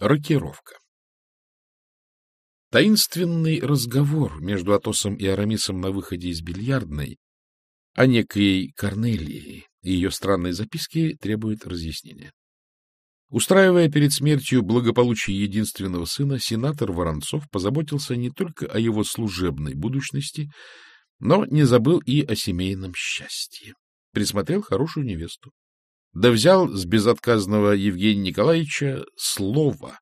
Рокировка. Таинственный разговор между Атосом и Арамисом на выходе из бильярдной о некой Корнелии и ее странной записке требует разъяснения. Устраивая перед смертью благополучие единственного сына, сенатор Воронцов позаботился не только о его служебной будущности, но не забыл и о семейном счастье. Присмотрел хорошую невесту. Да взял с безотказного Евгения Николаевича слово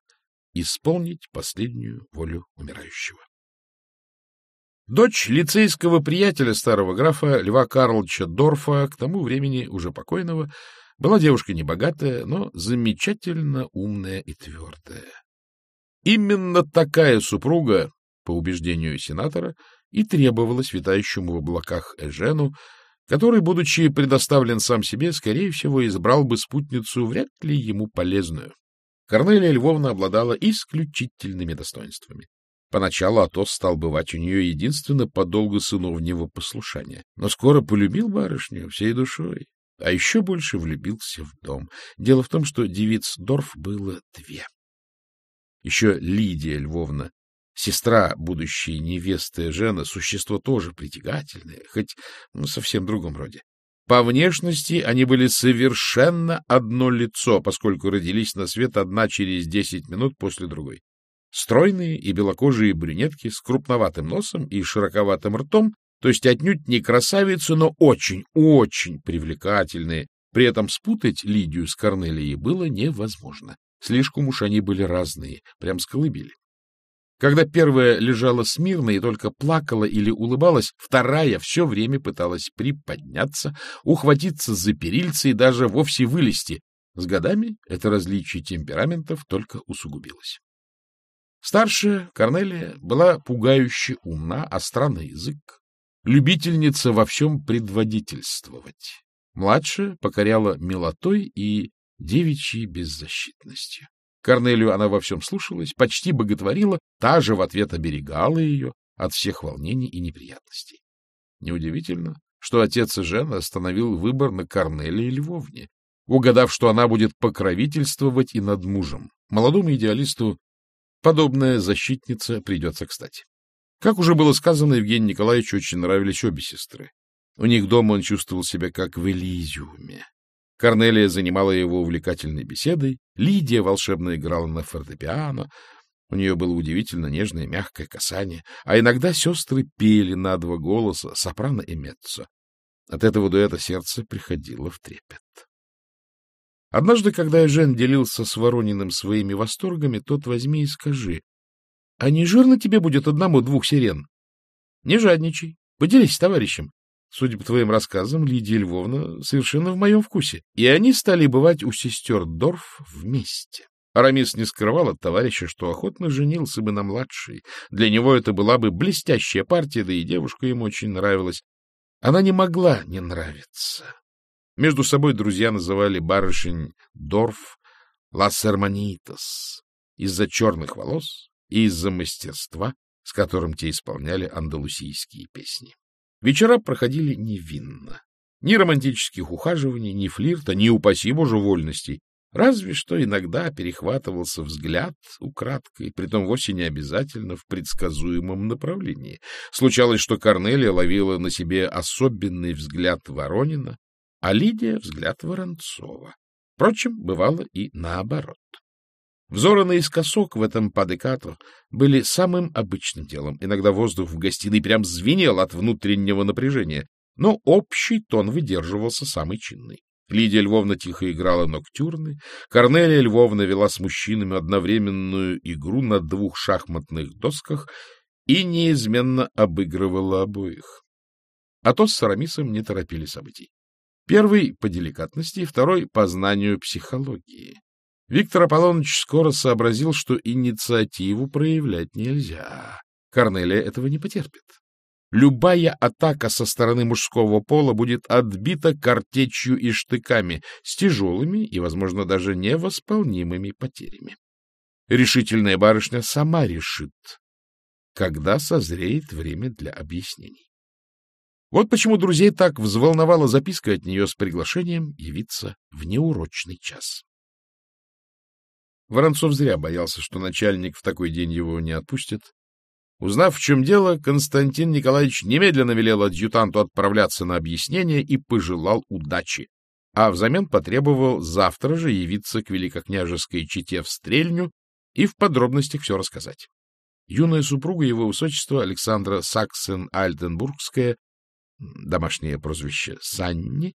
исполнить последнюю волю умирающего. Дочь лицейского приятеля старого графа Льва Карловича Дорфа, к тому времени уже покойного, была девушка небогатая, но замечательно умная и твердая. Именно такая супруга, по убеждению сенатора, и требовалась витающему в облаках Эжену, который, будучи предоставлен сам себе, скорее всего, избрал бы спутницу вряд ли ему полезную. Корнелия Львовна обладала исключительными достоинствами. Поначалу Атос стал бывать у нее единственно по долгу сыновнего послушания, но скоро полюбил барышню всей душой, а еще больше влюбился в дом. Дело в том, что девиц Дорф было две. Еще Лидия Львовна, сестра будущей невесты Жена, существо тоже притягательное, хоть ну, совсем в другом роде. По внешности они были совершенно одно лицо, поскольку родились на свет одна через десять минут после другой. Стройные и белокожие брюнетки с крупноватым носом и широковатым ртом, то есть отнюдь не красавицы, но очень-очень привлекательные. При этом спутать Лидию с Корнелией было невозможно. Слишком уж они были разные, прям с. Когда первая лежала смирно и только плакала или улыбалась, вторая все время пыталась приподняться, ухватиться за перильцы и даже вовсе вылезти. С годами это различие темпераментов только усугубилось. Старшая, Корнелия, была пугающе умна, а странный язык, любительница во всем предводительствовать. Младшая покоряла милотой и девичьей беззащитностью. Корнелию она во всем слушалась, почти боготворила, та же в ответ оберегала ее от всех волнений и неприятностей. Неудивительно, что отец и жена остановил выбор на Корнелии Львовне, угадав, что она будет покровительствовать и над мужем. Молодому идеалисту подобная защитница придется кстати. Как уже было сказано, Евгению Николаевичу очень нравились обе сестры. У них дома он чувствовал себя как в Элизиуме. Корнелия занимала его увлекательной беседой, Лидия волшебно играла на фортепиано, у нее было удивительно нежное мягкое касание, а иногда сестры пели на два голоса, сопрано и меццо. От этого дуэта сердце приходило в трепет. Однажды, когда Жен делился с Ворониным своими восторгами, тот возьми и скажи, а не жирно тебе будет одному двух сирен? Не жадничай, поделись с товарищем. Судя по твоим рассказам, Лидия Львовна совершенно в моем вкусе. И они стали бывать у сестер Дорф вместе. Арамис не скрывал от товарища, что охотно женился бы на младшей. Для него это была бы блестящая партия, да и девушка ему очень нравилась. Она не могла не нравиться. Между собой друзья называли барышень Дорф «Лас Эрманитас» из-за черных волос и из-за мастерства, с которым те исполняли андалусийские песни. Вечера проходили невинно. Ни романтических ухаживаний, ни флирта, ни, упаси боже, вольностей. Разве что иногда перехватывался взгляд украдкой, притом вовсе не обязательно в предсказуемом направлении. Случалось, что Корнелия ловила на себе особенный взгляд Воронина, а Лидия — взгляд Воронцова. Впрочем, бывало и наоборот. Взоры наискосок в этом падекато были самым обычным делом. Иногда воздух в гостиной прям звенел от внутреннего напряжения, но общий тон выдерживался самый чинный. Лидия Львовна тихо играла ноктюрны, Корнелия Львовна вела с мужчинами одновременную игру на двух шахматных досках и неизменно обыгрывала обоих. А то с Арамисом не торопили событий. Первый — по деликатности, второй — по знанию психологии. Виктор Аполлоныч скоро сообразил, что инициативу проявлять нельзя. Корнелия этого не потерпит. Любая атака со стороны мужского пола будет отбита картечью и штыками с тяжелыми и, возможно, даже невосполнимыми потерями. Решительная барышня сама решит, когда созреет время для объяснений. Вот почему друзей так взволновала записка от нее с приглашением явиться в неурочный час. Воронцов зря боялся, что начальник в такой день его не отпустит. Узнав, в чем дело, Константин Николаевич немедленно велел адъютанту отправляться на объяснение и пожелал удачи, а взамен потребовал завтра же явиться к великокняжеской чете в Стрельню и в подробностях все рассказать. Юная супруга его высочества Александра Саксен-Альтенбургская, домашнее прозвище Санни,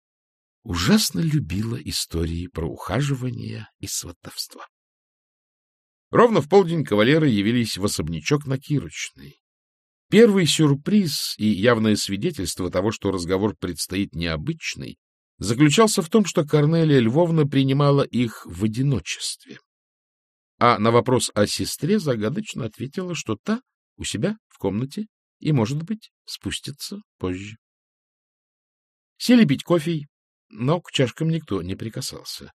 ужасно любила истории про ухаживание и сватовство. Ровно в полдень кавалеры явились в особнячок на Кирочной. Первый сюрприз и явное свидетельство того, что разговор предстоит необычный, заключался в том, что Корнелия Львовна принимала их в одиночестве. А на вопрос о сестре загадочно ответила, что та у себя в комнате и, может быть, спустится позже. Сели пить кофе, но к чашкам никто не прикасался.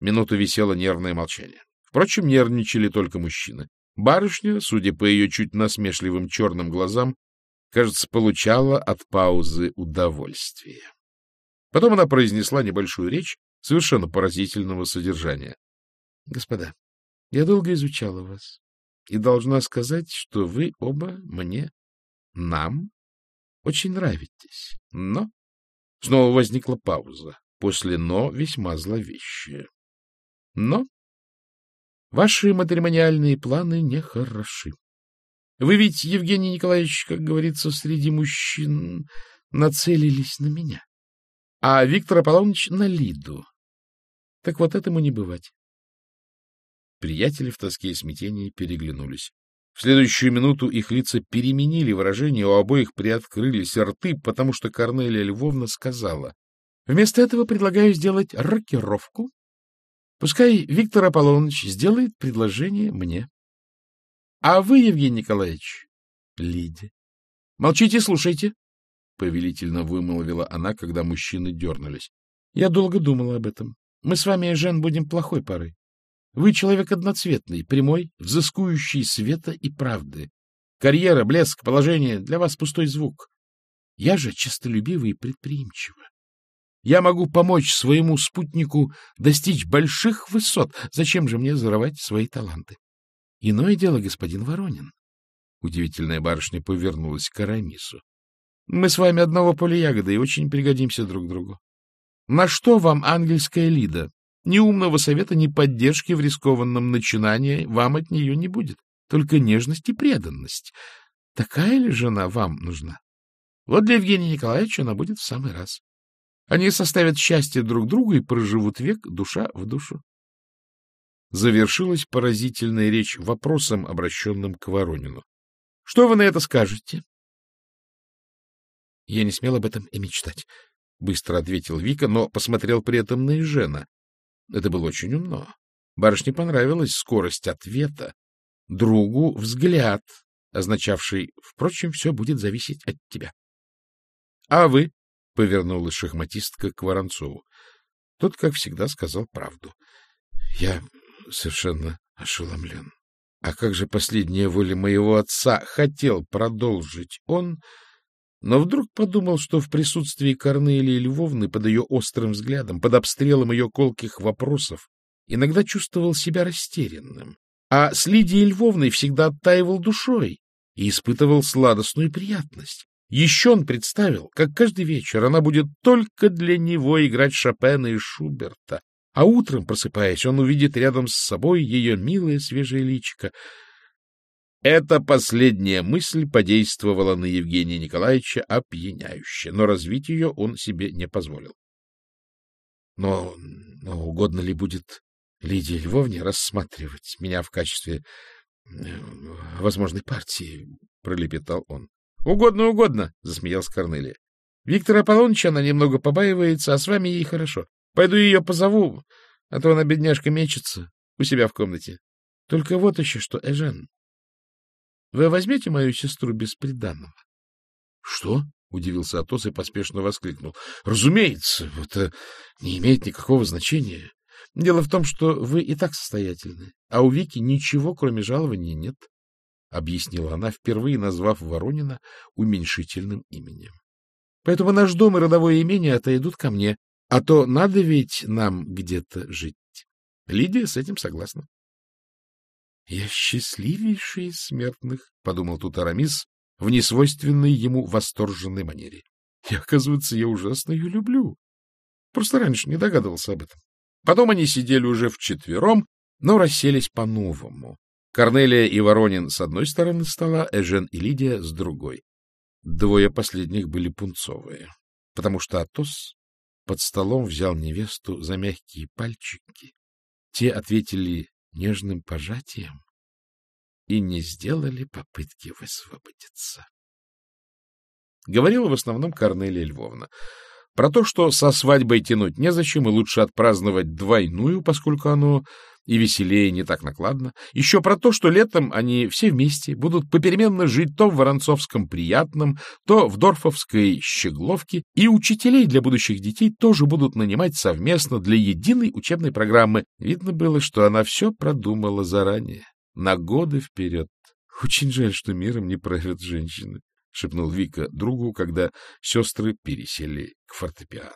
Минуту висело нервное молчание. Впрочем, нервничали только мужчины. Барышня, судя по ее чуть насмешливым черным глазам, кажется, получала от паузы удовольствие. Потом она произнесла небольшую речь совершенно поразительного содержания. — Господа, я долго изучала вас и должна сказать, что вы оба мне, нам, очень нравитесь. Но... Снова возникла пауза. После «но» весьма зловещая. Но ваши матримониальные планы нехороши. Вы ведь, Евгений Николаевич, как говорится, среди мужчин нацелились на меня, а Виктор Аполлоныч — на Лиду. Так вот этому не бывать. Приятели в тоске и смятении переглянулись. В следующую минуту их лица переменили выражение, у обоих приоткрылись рты, потому что Корнелия Львовна сказала, «Вместо этого предлагаю сделать рокировку. Пускай Виктор Аполлоныч сделает предложение мне. А вы, Евгений Николаевич, Лиде, молчите, слушайте, — повелительно вымолвила она, когда мужчины дернулись. Я долго думала об этом. Мы с вами, Жен, будем плохой парой. Вы человек одноцветный, прямой, взыскующий света и правды. Карьера, блеск, положение — для вас пустой звук. Я же честолюбивый и предприимчивый. Я могу помочь своему спутнику достичь больших высот. Зачем же мне зарывать свои таланты? Иное дело, господин Воронин. Удивительная барышня повернулась к Арамису. Мы с вами одного поля ягоды и очень пригодимся друг другу. На что вам ангельская Лида? Ни умного совета, ни поддержки в рискованном начинании вам от нее не будет. Только нежность и преданность. Такая ли жена вам нужна? Вот для Евгения Николаевича она будет в самый раз. Они составят счастье друг другу и проживут век душа в душу. Завершилась поразительная речь вопросом, обращенным к Воронину. — Что вы на это скажете? — Я не смел об этом и мечтать, — быстро ответил Вика, но посмотрел при этом на Ижена. Это было очень умно. Барышне понравилась скорость ответа, другу взгляд, означавший, впрочем, все будет зависеть от тебя. — А вы? — повернулась шахматистка к Воронцову. Тот, как всегда, сказал правду. — Я совершенно ошеломлен. А как же последняя воля моего отца? Хотел продолжить он, но вдруг подумал, что в присутствии Корнелии Львовны под ее острым взглядом, под обстрелом ее колких вопросов, иногда чувствовал себя растерянным, а с Лидией Львовной всегда оттаивал душой и испытывал сладостную приятность. Еще он представил, как каждый вечер она будет только для него играть Шопена и Шуберта, а утром, просыпаясь, он увидит рядом с собой ее милое свежее личико, эта последняя мысль подействовала на Евгения Николаевича опьяняюще, но развить ее он себе не позволил. Но, но угодно ли будет Лидии Львовне рассматривать меня в качестве э, возможной партии? — пролепетал он. — Угодно, угодно, — засмеялся Корнелия. — Виктора Аполлоныча она немного побаивается, а с вами ей хорошо. Пойду ее позову, а то она, бедняжка, мечется у себя в комнате. Только вот еще что, Эжен, вы возьмете мою сестру без приданного? — Что? — удивился Атос и поспешно воскликнул. — Разумеется, это не имеет никакого значения. Дело в том, что вы и так состоятельны, а у Вики ничего, кроме жалования, нет, — объяснила она, впервые назвав Воронина уменьшительным именем. — Поэтому наш дом и родовое имение отойдут ко мне, а то надо ведь нам где-то жить. Лидия с этим согласна. Я счастливейший из смертных, — подумал тут Арамис в несвойственной ему восторженной манере. И, оказывается, я ужасно ее люблю. Просто раньше не догадывался об этом. Потом они сидели уже вчетвером, но расселись по-новому. Корнелия и Воронин с одной стороны стола, Эжен и Лидия с другой. Двое последних были пунцовые, потому что Атос под столом взял невесту за мягкие пальчики. Те ответили нежным пожатием и не сделали попытки высвободиться. Говорила в основном Корнелия Львовна. Про то, что со свадьбой тянуть незачем, и лучше отпраздновать двойную, поскольку оно и веселее, не так накладно. Еще про то, что летом они все вместе будут попеременно жить то в Воронцовском приятном, то в Дорфовской щегловке, и учителей для будущих детей тоже будут нанимать совместно для единой учебной программы. Видно было, что она все продумала заранее, на годы вперед. Очень жаль, что миром не правят женщины, — шепнул Вика другу, когда сестры пересели к фортепиано.